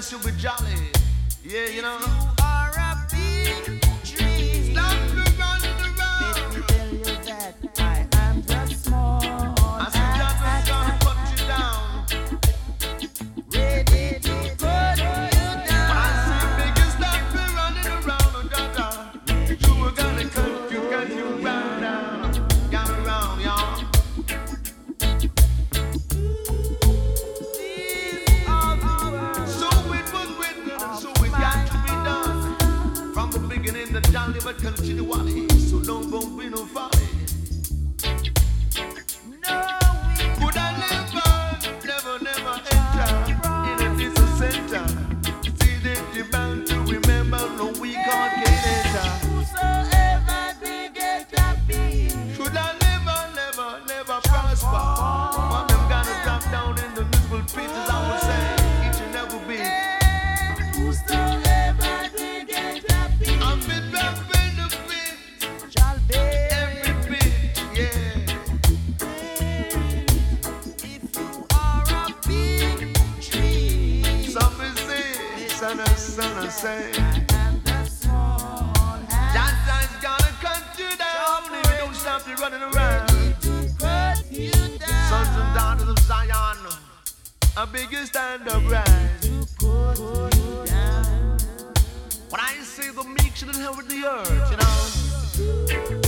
Super be jolly. Yeah, you know. down, they will continue what is. So don't be no far. sun, a sun, a sun. Johnson's gonna cut you down if you don't stop you running around. Sons and daughters of Zion, a bigger stand up rise. When I say the meek should inherit the earth, you know.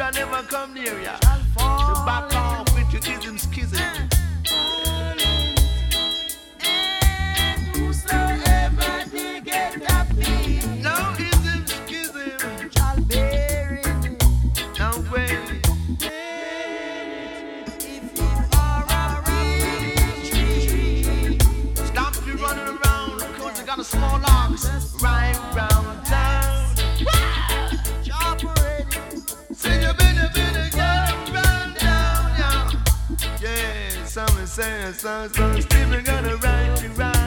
shoulda never come near ya. The back saying songs, songs, people gonna write you right.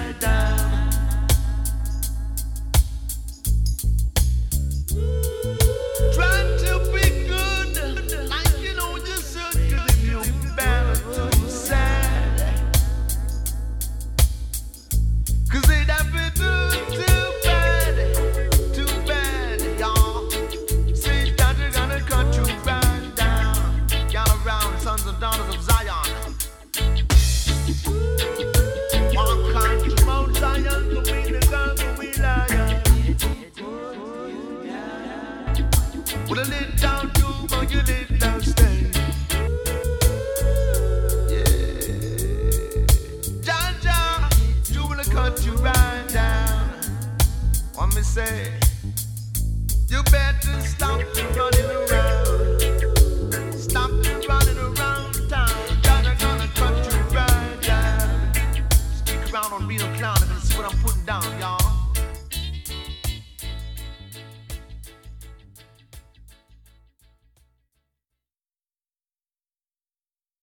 you better stop running around. Stop running around town. Gonna cut you right down. Stick around on what I'm putting down, y'all.